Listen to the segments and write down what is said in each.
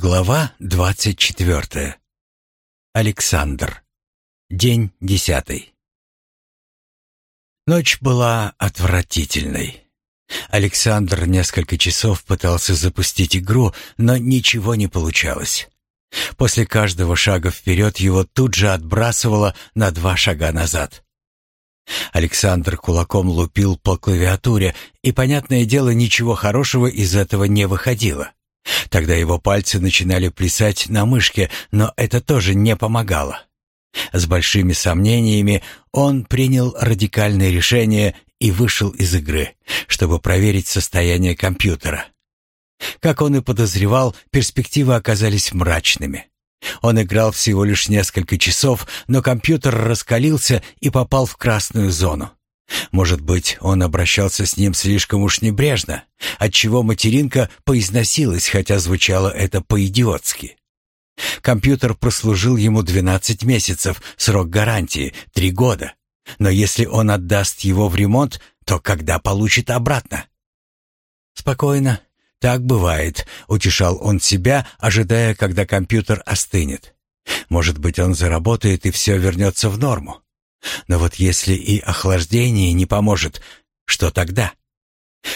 Глава двадцать четвертая. Александр. День десятый. Ночь была отвратительной. Александр несколько часов пытался запустить игру, но ничего не получалось. После каждого шага вперед его тут же отбрасывало на два шага назад. Александр кулаком лупил по клавиатуре, и, понятное дело, ничего хорошего из этого не выходило. Тогда его пальцы начинали плясать на мышке, но это тоже не помогало. С большими сомнениями он принял радикальное решение и вышел из игры, чтобы проверить состояние компьютера. Как он и подозревал, перспективы оказались мрачными. Он играл всего лишь несколько часов, но компьютер раскалился и попал в красную зону. Может быть, он обращался с ним слишком уж небрежно, отчего материнка поизносилась, хотя звучало это по-идиотски. Компьютер прослужил ему 12 месяцев, срок гарантии — 3 года. Но если он отдаст его в ремонт, то когда получит обратно? Спокойно, так бывает, утешал он себя, ожидая, когда компьютер остынет. Может быть, он заработает и все вернется в норму. Но вот если и охлаждение не поможет, что тогда?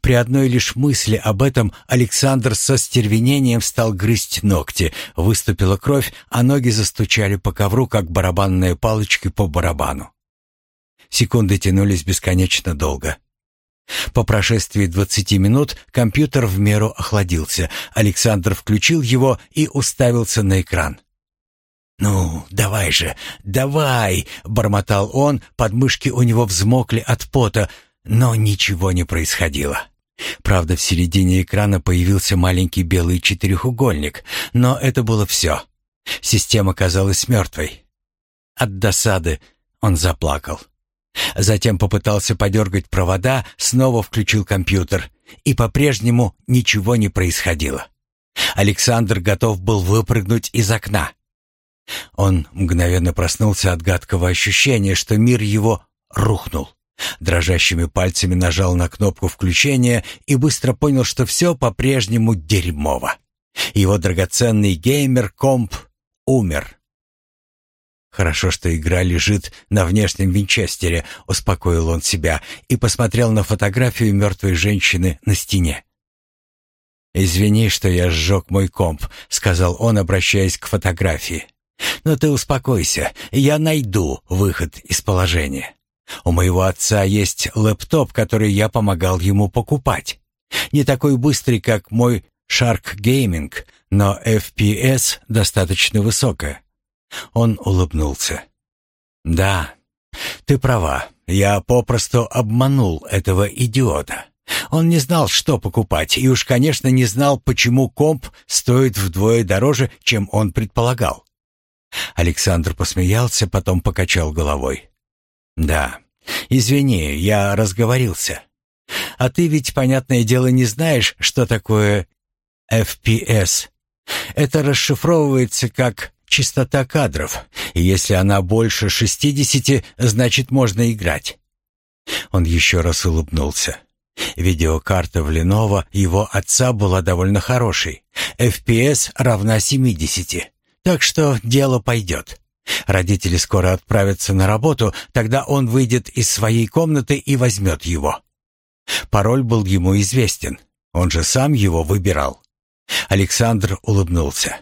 При одной лишь мысли об этом Александр со стервенением стал грызть ногти. Выступила кровь, а ноги застучали по ковру, как барабанные палочки по барабану. Секунды тянулись бесконечно долго. По прошествии двадцати минут компьютер в меру охладился. Александр включил его и уставился на экран. «Ну, давай же, давай!» — бормотал он, подмышки у него взмокли от пота, но ничего не происходило. Правда, в середине экрана появился маленький белый четырехугольник, но это было все. Система казалась мертвой. От досады он заплакал. Затем попытался подергать провода, снова включил компьютер, и по-прежнему ничего не происходило. Александр готов был выпрыгнуть из окна. Он мгновенно проснулся от гадкого ощущения, что мир его рухнул. Дрожащими пальцами нажал на кнопку включения и быстро понял, что все по-прежнему дерьмово. Его драгоценный геймер-комп умер. «Хорошо, что игра лежит на внешнем винчестере», — успокоил он себя и посмотрел на фотографию мертвой женщины на стене. «Извини, что я сжег мой комп», — сказал он, обращаясь к фотографии. Но ты успокойся, я найду выход из положения. У моего отца есть лэптоп, который я помогал ему покупать. Не такой быстрый, как мой Shark Gaming, но FPS достаточно высокая. Он улыбнулся. Да, ты права. Я попросту обманул этого идиота. Он не знал, что покупать, и уж, конечно, не знал, почему комп стоит вдвое дороже, чем он предполагал. Александр посмеялся, потом покачал головой. «Да, извини, я разговорился. А ты ведь, понятное дело, не знаешь, что такое FPS. Это расшифровывается как частота кадров, и если она больше шестидесяти, значит можно играть». Он еще раз улыбнулся. Видеокарта в Lenovo его отца была довольно хорошей. FPS равна семидесяти. Так что дело пойдет. Родители скоро отправятся на работу, тогда он выйдет из своей комнаты и возьмет его. Пароль был ему известен, он же сам его выбирал. Александр улыбнулся.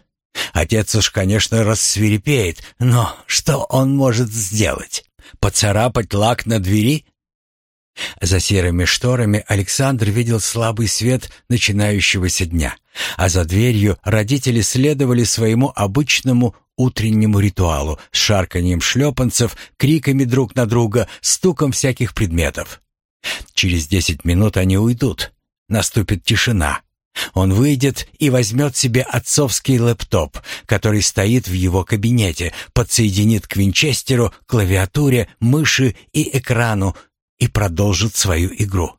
Отец уж, конечно, рассверепеет, но что он может сделать? Поцарапать лак на двери? За серыми шторами Александр видел слабый свет начинающегося дня, а за дверью родители следовали своему обычному утреннему ритуалу с шарканьем шлепанцев, криками друг на друга, стуком всяких предметов. Через десять минут они уйдут. Наступит тишина. Он выйдет и возьмет себе отцовский лэптоп, который стоит в его кабинете, подсоединит к винчестеру, клавиатуре, мыши и экрану, и продолжит свою игру.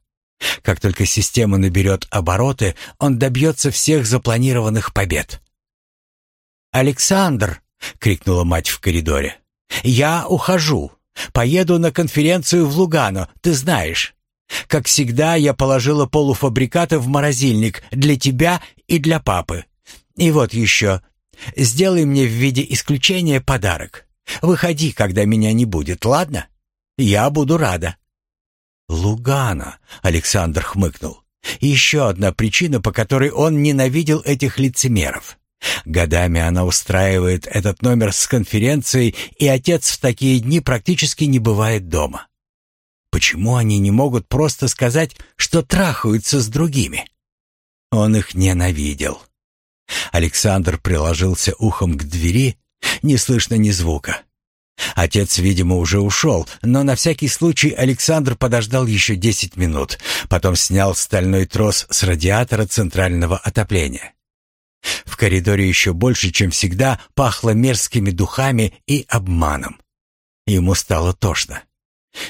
Как только система наберет обороты, он добьется всех запланированных побед. «Александр!» — крикнула мать в коридоре. «Я ухожу. Поеду на конференцию в Лугано, ты знаешь. Как всегда, я положила полуфабрикаты в морозильник для тебя и для папы. И вот еще. Сделай мне в виде исключения подарок. Выходи, когда меня не будет, ладно? Я буду рада». «Лугана», — Александр хмыкнул. «Еще одна причина, по которой он ненавидел этих лицемеров. Годами она устраивает этот номер с конференцией, и отец в такие дни практически не бывает дома. Почему они не могут просто сказать, что трахаются с другими? Он их ненавидел. Александр приложился ухом к двери, не слышно ни звука. Отец, видимо, уже ушел, но на всякий случай Александр подождал еще десять минут, потом снял стальной трос с радиатора центрального отопления. В коридоре еще больше, чем всегда, пахло мерзкими духами и обманом. Ему стало тошно.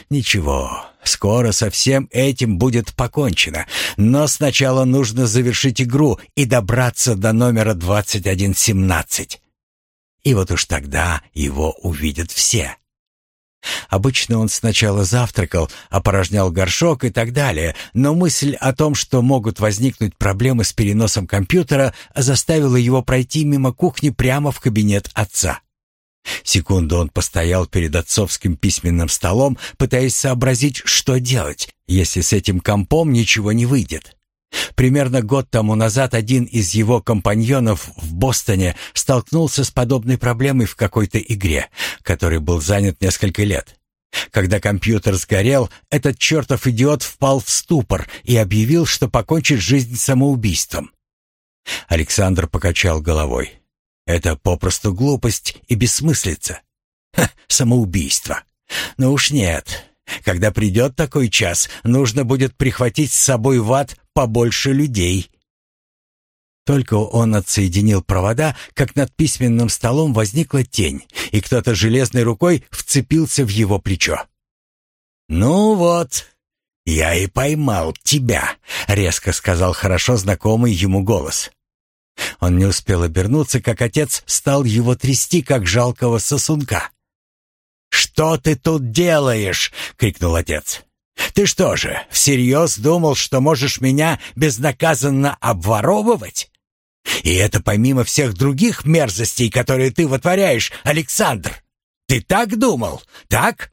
Ничего, скоро со всем этим будет покончено, но сначала нужно завершить игру и добраться до номера 2117. И вот уж тогда его увидят все. Обычно он сначала завтракал, опорожнял горшок и так далее, но мысль о том, что могут возникнуть проблемы с переносом компьютера, заставила его пройти мимо кухни прямо в кабинет отца. Секунду он постоял перед отцовским письменным столом, пытаясь сообразить, что делать, если с этим компом ничего не выйдет. Примерно год тому назад один из его компаньонов в Бостоне столкнулся с подобной проблемой в какой-то игре, который был занят несколько лет. Когда компьютер сгорел, этот чертов идиот впал в ступор и объявил, что покончит жизнь самоубийством. Александр покачал головой. Это попросту глупость и бессмыслица. Ха, самоубийство. Но уж нет. Когда придет такой час, нужно будет прихватить с собой в ад побольше людей. Только он отсоединил провода, как над письменным столом возникла тень, и кто-то железной рукой вцепился в его плечо. «Ну вот, я и поймал тебя», — резко сказал хорошо знакомый ему голос. Он не успел обернуться, как отец стал его трясти, как жалкого сосунка. «Что ты тут делаешь?» — крикнул отец. «Ты что же, всерьез думал, что можешь меня безнаказанно обворовывать? И это помимо всех других мерзостей, которые ты вытворяешь, Александр. Ты так думал, так?»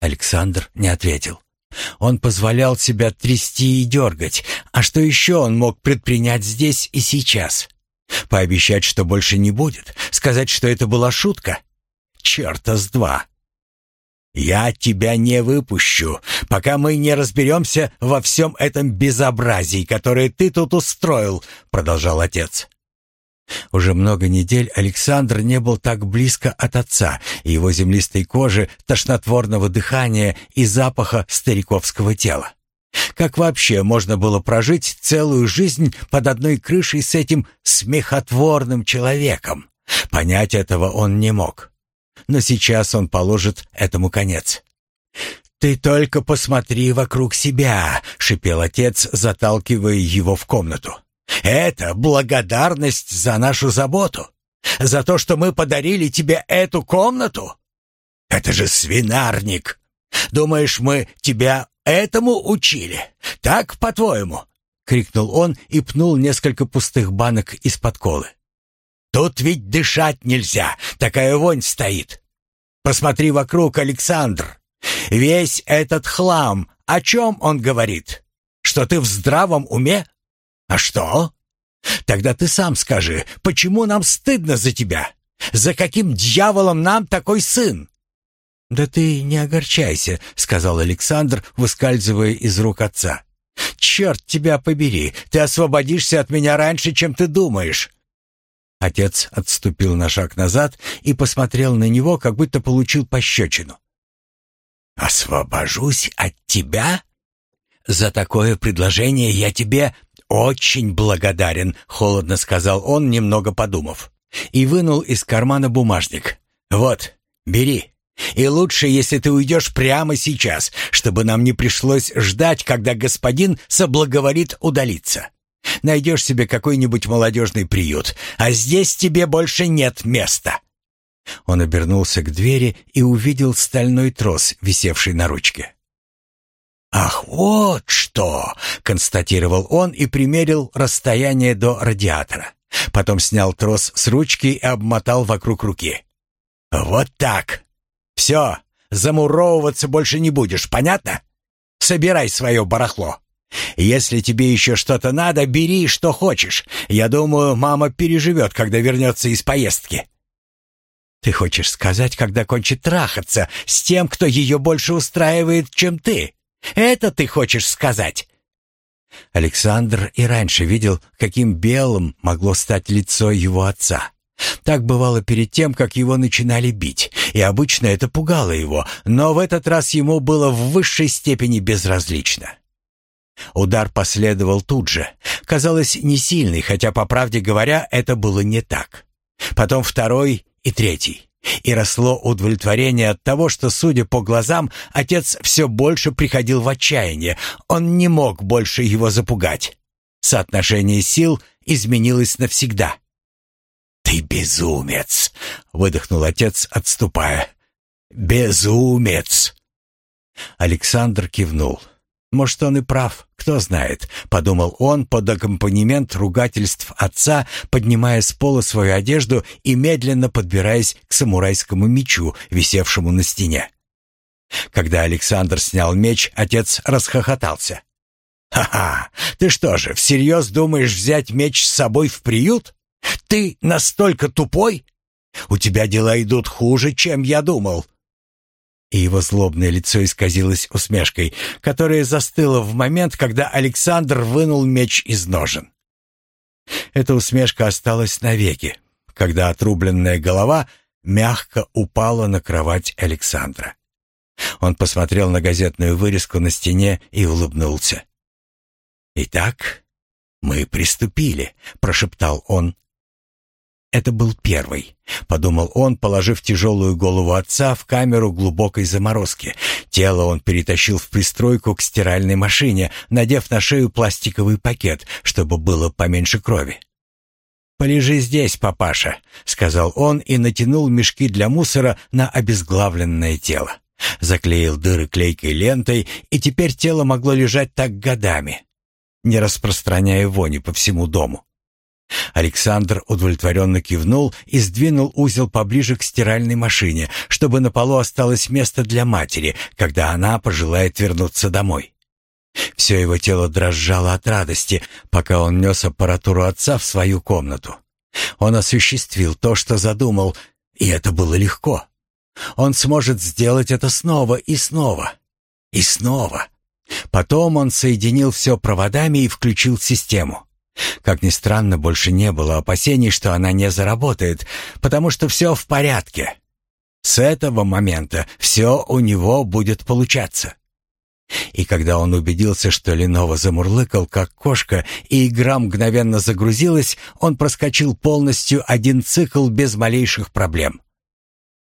Александр не ответил. Он позволял себя трясти и дергать. А что еще он мог предпринять здесь и сейчас? Пообещать, что больше не будет? Сказать, что это была шутка? Черта с два! «Я тебя не выпущу, пока мы не разберемся во всем этом безобразии, которое ты тут устроил», — продолжал отец. Уже много недель Александр не был так близко от отца, и его землистой кожи, тошнотворного дыхания и запаха стариковского тела. Как вообще можно было прожить целую жизнь под одной крышей с этим смехотворным человеком? Понять этого он не мог. Но сейчас он положит этому конец. «Ты только посмотри вокруг себя», — шипел отец, заталкивая его в комнату. Это благодарность за нашу заботу. За то, что мы подарили тебе эту комнату. Это же свинарник. Думаешь, мы тебя этому учили? Так, по-твоему?» — крикнул он и пнул несколько пустых банок из-под колы. «Тут ведь дышать нельзя, такая вонь стоит. Посмотри вокруг, Александр. Весь этот хлам, о чем он говорит? Что ты в здравом уме? А что? Тогда ты сам скажи, почему нам стыдно за тебя? За каким дьяволом нам такой сын? Да ты не огорчайся, сказал Александр, выскальзывая из рук отца. Черт тебя побери, ты освободишься от меня раньше, чем ты думаешь. Отец отступил на шаг назад и посмотрел на него, как будто получил пощечину. «Освобожусь от тебя? За такое предложение я тебе «Очень благодарен», — холодно сказал он, немного подумав. И вынул из кармана бумажник. «Вот, бери. И лучше, если ты уйдешь прямо сейчас, чтобы нам не пришлось ждать, когда господин соблаговорит удалиться. Найдешь себе какой-нибудь молодежный приют, а здесь тебе больше нет места». Он обернулся к двери и увидел стальной трос, висевший на ручке. «Ах, вот что!» — констатировал он и примерил расстояние до радиатора. Потом снял трос с ручки и обмотал вокруг руки. «Вот так! Все, замуровываться больше не будешь, понятно? Собирай свое барахло. Если тебе еще что-то надо, бери, что хочешь. Я думаю, мама переживет, когда вернется из поездки». «Ты хочешь сказать, когда кончит трахаться с тем, кто ее больше устраивает, чем ты? Это ты хочешь сказать?» Александр и раньше видел, каким белым могло стать лицо его отца. Так бывало перед тем, как его начинали бить, и обычно это пугало его, но в этот раз ему было в высшей степени безразлично. Удар последовал тут же. Казалось, не сильный, хотя, по правде говоря, это было не так. Потом второй и третий. И росло удовлетворение от того, что, судя по глазам, отец все больше приходил в отчаяние. Он не мог больше его запугать. Соотношение сил изменилось навсегда. «Ты безумец!» — выдохнул отец, отступая. «Безумец!» Александр кивнул. Может, он и прав, кто знает, подумал он под аккомпанемент ругательств отца, поднимая с пола свою одежду и медленно подбираясь к самурайскому мечу, висевшему на стене. Когда Александр снял меч, отец расхохотался. «Ха-ха! Ты что же, всерьез думаешь взять меч с собой в приют? Ты настолько тупой? У тебя дела идут хуже, чем я думал и его злобное лицо исказилось усмешкой, которая застыла в момент, когда Александр вынул меч из ножен. Эта усмешка осталась навеки, когда отрубленная голова мягко упала на кровать Александра. Он посмотрел на газетную вырезку на стене и улыбнулся. «Итак, мы приступили», — прошептал он. Это был первый, подумал он, положив тяжелую голову отца в камеру глубокой заморозки. Тело он перетащил в пристройку к стиральной машине, надев на шею пластиковый пакет, чтобы было поменьше крови. «Полежи здесь, папаша», — сказал он и натянул мешки для мусора на обезглавленное тело. Заклеил дыры клейкой лентой, и теперь тело могло лежать так годами, не распространяя вони по всему дому. Александр удовлетворенно кивнул и сдвинул узел поближе к стиральной машине, чтобы на полу осталось место для матери, когда она пожелает вернуться домой. Все его тело дрожало от радости, пока он нес аппаратуру отца в свою комнату. Он осуществил то, что задумал, и это было легко. Он сможет сделать это снова и снова. И снова. Потом он соединил все проводами и включил систему. Как ни странно, больше не было опасений, что она не заработает, потому что все в порядке. С этого момента все у него будет получаться. И когда он убедился, что Ленова замурлыкал, как кошка, и игра мгновенно загрузилась, он проскочил полностью один цикл без малейших проблем.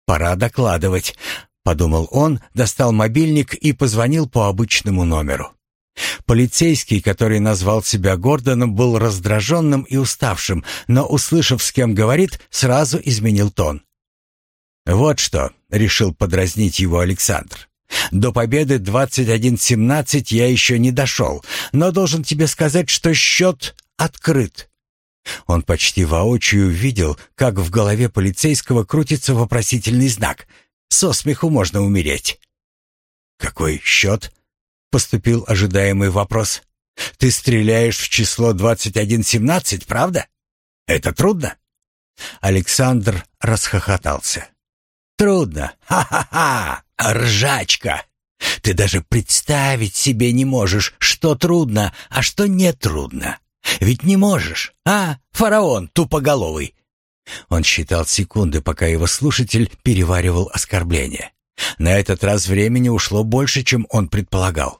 «Пора докладывать», — подумал он, достал мобильник и позвонил по обычному номеру. Полицейский, который назвал себя Гордоном, был раздраженным и уставшим, но, услышав, с кем говорит, сразу изменил тон. «Вот что», — решил подразнить его Александр. «До победы 21-17 я еще не дошел, но должен тебе сказать, что счет открыт». Он почти воочию видел, как в голове полицейского крутится вопросительный знак. Со смеху можно умереть. «Какой счет?» Поступил ожидаемый вопрос. «Ты стреляешь в число 2117, правда? Это трудно?» Александр расхохотался. «Трудно! Ха-ха-ха! Ржачка! Ты даже представить себе не можешь, что трудно, а что не трудно. Ведь не можешь, а, фараон тупоголовый?» Он считал секунды, пока его слушатель переваривал оскорбление. На этот раз времени ушло больше, чем он предполагал.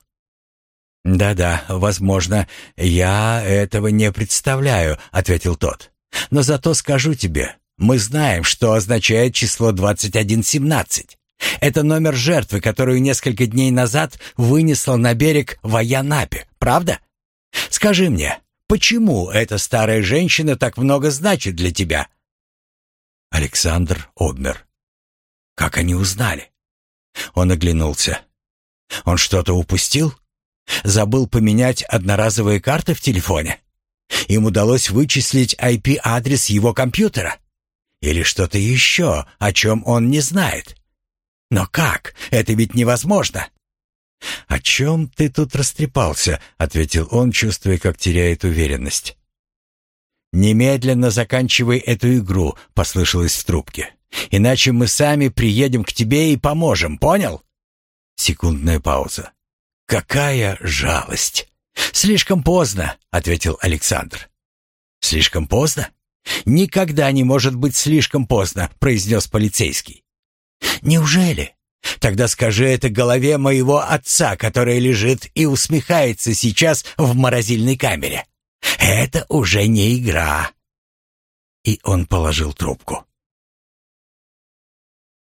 «Да-да, возможно, я этого не представляю», — ответил тот. «Но зато скажу тебе, мы знаем, что означает число 2117. Это номер жертвы, которую несколько дней назад вынесла на берег в Аянапе, правда? Скажи мне, почему эта старая женщина так много значит для тебя?» Александр обмер. «Как они узнали?» Он оглянулся. «Он что-то упустил?» Забыл поменять одноразовые карты в телефоне? Им удалось вычислить IP-адрес его компьютера? Или что-то еще, о чем он не знает? Но как? Это ведь невозможно. «О чем ты тут растрепался?» — ответил он, чувствуя, как теряет уверенность. «Немедленно заканчивай эту игру», — послышалось в трубке. «Иначе мы сами приедем к тебе и поможем, понял?» Секундная пауза. «Какая жалость!» «Слишком поздно», — ответил Александр. «Слишком поздно?» «Никогда не может быть слишком поздно», — произнес полицейский. «Неужели? Тогда скажи это голове моего отца, которая лежит и усмехается сейчас в морозильной камере. Это уже не игра». И он положил трубку.